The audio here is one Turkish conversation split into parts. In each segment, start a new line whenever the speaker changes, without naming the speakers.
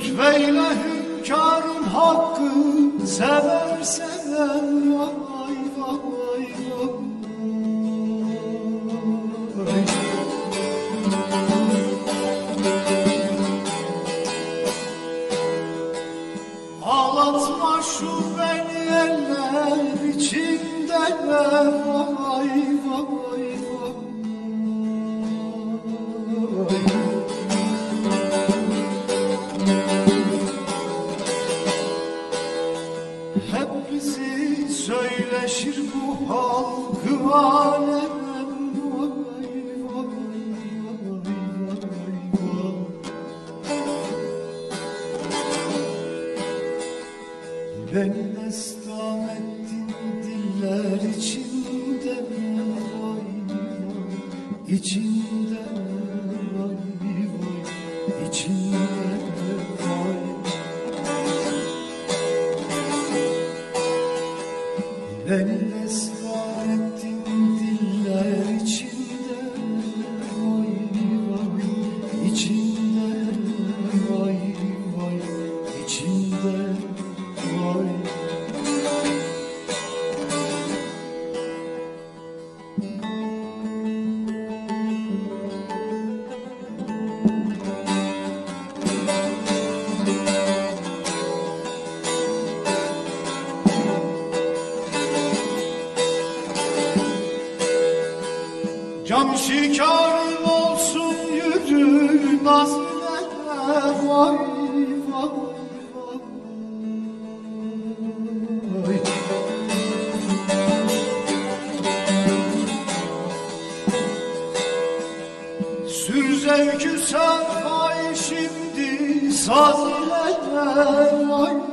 Lütfeyle hünkârım hakkı seversen vay vay vay. Ağlatma şu beni eller içinde vay vay vay. Söyleşir bu halkı alem vay vay vay vay Beni destan ettin diller içinde vay Beni Can şikarın olsun yürü nazile vay vay vay Sür şimdi saz ile vay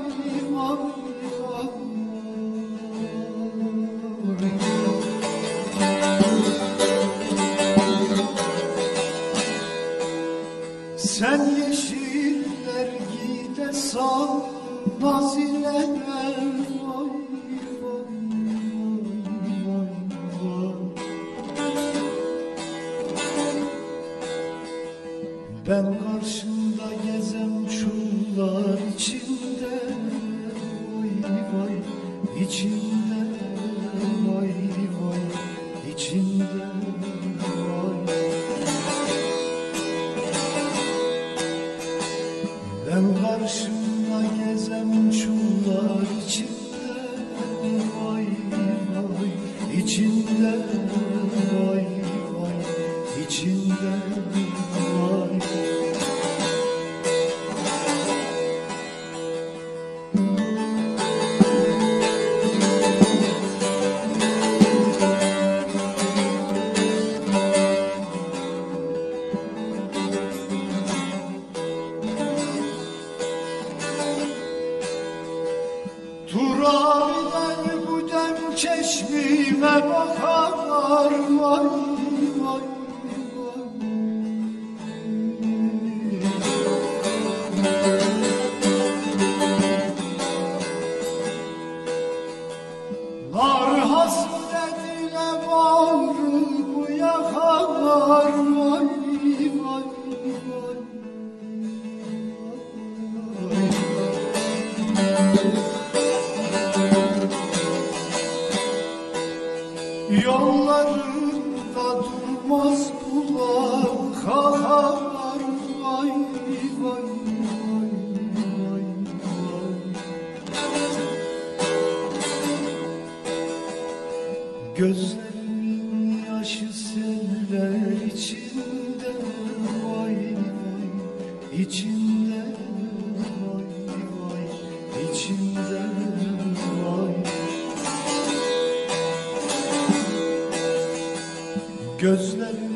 Ben karşında gezem çullar içinde vay vay içinde içinde Ben karşımda gezem çullar içinde vay vay içinde çeşmime bakar vay vay Nar hasretine bağrı bu yakar Yollarında durmaz bulan kahar vay vay vay vay vay. Gözlerimin yaşı seller içinde vay vay. İçinde Gözlerimin